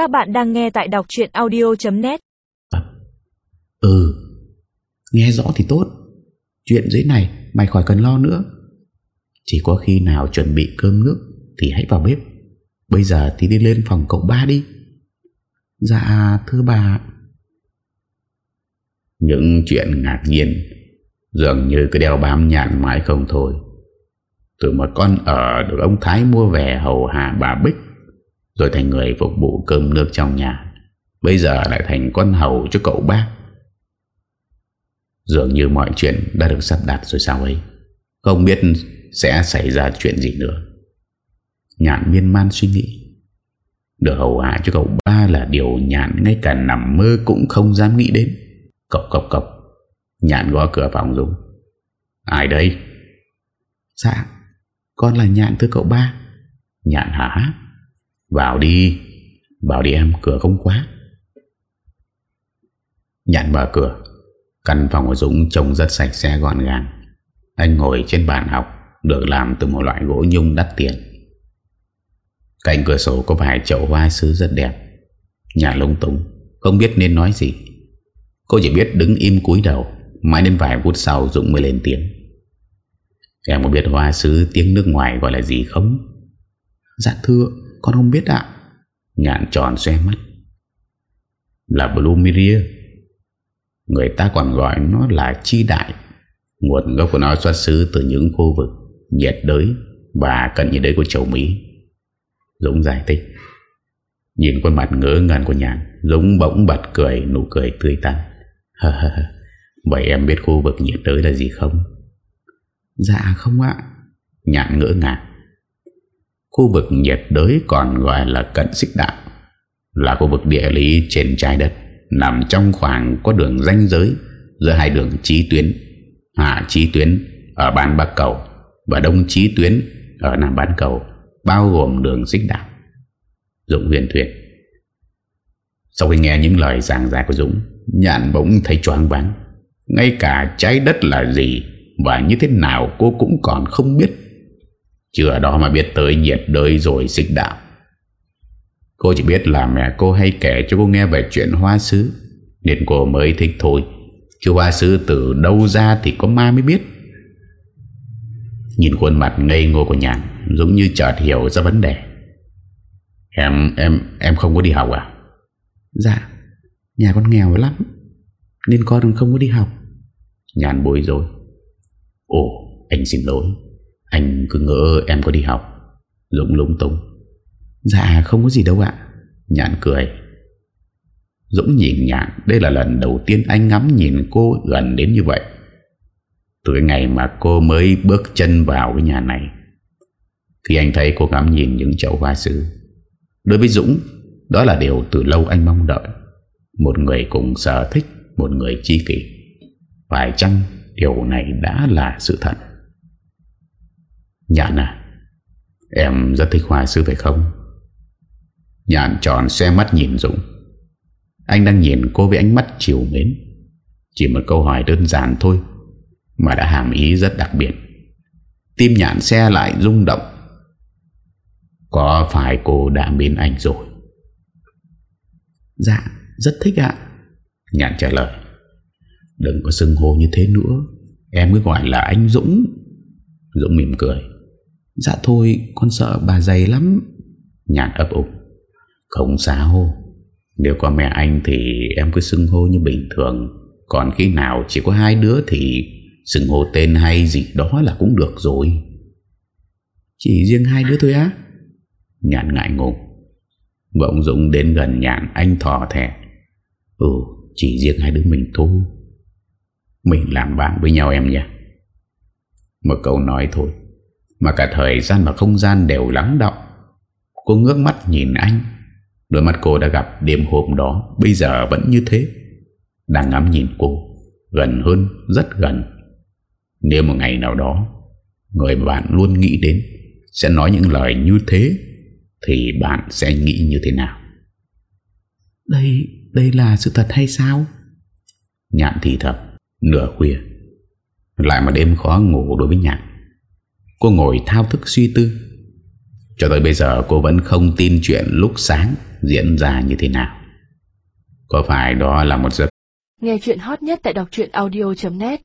Các bạn đang nghe tại đọc chuyện audio.net Ừ Nghe rõ thì tốt. Chuyện dưới này mày khỏi cần lo nữa. Chỉ có khi nào chuẩn bị cơm nước Thì hãy vào bếp. Bây giờ thì đi lên phòng cậu ba đi. Dạ thưa bà Những chuyện ngạc nhiên Dường như cứ đeo bám nhạn mãi không thôi. Từ một con ở được ông Thái mua về hầu hạ bà Bích Rồi thành người phục vụ cơm nước trong nhà. Bây giờ lại thành con hầu cho cậu ba Dường như mọi chuyện đã được sắp đặt rồi sao ấy? Không biết sẽ xảy ra chuyện gì nữa. Nhạn miên man suy nghĩ. Được hầu hạ cho cậu ba là điều nhạn ngay cả nằm mơ cũng không dám nghĩ đến. Cộc cộc cộc. Nhạn gõ cửa phòng Dũng Ai đây? Dạ Con là Nhạn thưa cậu ba. Nhạn hả vào đi. Vào đi em, cửa không quá Nhạn mở cửa. Căn phòng của Dũng trông rất sạch sẽ, gọn gàng. Anh ngồi trên bàn học, Được làm từ một loại gỗ nhung đắt tiền. Cạnh cửa sổ có vài chậu hoa sứ rất đẹp. Nhà lung túng, Không biết nên nói gì. Cô chỉ biết đứng im cúi đầu, Mãi đến vài phút sau Dũng mới lên tiếng. Em có biết hoa sứ tiếng nước ngoài gọi là gì không? Dạ thưa con không biết ạ Nhạn tròn xoe mắt Là Blumeria Người ta còn gọi nó là chi đại Nguồn gốc của nó xuất xứ từ những khu vực nhiệt đới và cận nhiệt đới của châu Mỹ. Dũng giải thích. Nhìn khuôn mặt ngỡ ngàng của nhàn, Dũng bỗng bật cười nụ cười tươi tắn. Vậy em biết khu vực nhiệt đới là gì không? Dạ không ạ. Nhạn ngỡ ngàng. Khu vực nhiệt đới còn gọi là cận xích đạo, là khu vực địa lý trên trái đất nằm trong khoảng có đường ranh giới giữa hai đường trí tuyến à, hạ trí tuyến ở bán Bắc Cầu và đông trí tuyến ở Nam Bán Cầu bao gồm đường xích đạo. Dũng huyền thuyết. Sau khi nghe những lời giảng giải của Dũng nhạn bỗng thấy choáng váng. Ngay cả trái đất là gì và như thế nào cô cũng còn không biết chưa đó mà biết tới nhiệt đới rồi xích đạo. Cô chỉ biết là mẹ cô hay kể cho cô nghe về chuyện hoa sứ. Nên cô mới thích thôi. Chứ hoa sứ từ đâu ra thì có ma mới biết. Nhìn khuôn mặt ngây ngô của nhàn Giống như chợt hiểu ra vấn đề. Em, em, em không có đi học à? Dạ Nhà con nghèo lắm Nên con không có đi học. Nhàn bối rồi Ồ, anh xin lỗi anh cứ ngỡ em có đi học. Dũng lúng túng. Dạ không có gì đâu ạ. Nhạn cười. Dũng nhìn nhạn, Đây là lần đầu tiên anh ngắm nhìn cô gần đến như vậy. Từ cái ngày mà cô mới bước chân vào cái nhà này Khi anh thấy cô ngắm nhìn những chậu hoa sứ. Đối với Dũng, Đó là điều từ lâu anh mong đợi. Một người cùng sở thích, Một người chi kỷ. Phải chăng điều này đã là sự thật? Nhạn à Em rất thích hoa sứ phải không? Nhạn tròn xe mắt nhìn Dũng. Anh đang nhìn cô với ánh mắt chiều mến. Chỉ một câu hỏi đơn giản thôi, Mà đã hàm ý rất đặc biệt. Tim nhạn xe lại rung động. Có phải cô đã mến anh rồi? Dạ rất thích ạ. Nhạn trả lời. Đừng có xưng hô như thế nữa. Em cứ gọi là anh Dũng. Dũng mỉm cười. Dạ thôi, con sợ bà dày lắm. Nhàn ấp ủng không sao. Nếu có mẹ anh thì em cứ xưng hô như bình thường. Còn khi nào chỉ có hai đứa thì Xưng hô tên hay gì đó là cũng được rồi. Chỉ riêng hai đứa thôi á. Nhạn ngại ngùng. Bỗng Dũng đến gần nhạn, anh thò thẻ. Ừ chỉ riêng hai đứa mình thôi. Mình làm bạn với nhau em nhé. Một câu nói thôi. Mà cả thời gian và không gian đều lắng động. Cô ngước mắt nhìn anh. Đôi mắt cô đã gặp đêm hôm đó. Bây giờ vẫn như thế. Đang ngắm nhìn cô. Gần hơn rất gần. Nếu một ngày nào đó Người bạn luôn nghĩ đến Sẽ nói những lời như thế Thì bạn sẽ nghĩ như thế nào? Đây Đây là sự thật hay sao? Nhạn thì thầm Nửa khuya. Lại mà đêm khó ngủ đối với nhạn Cô ngồi thao thức suy tư. Cho tới bây giờ cô vẫn không tin chuyện lúc sáng diễn ra như thế nào. Có phải đó là một giấc Nghe chuyện hot nhất tại đọc audio.net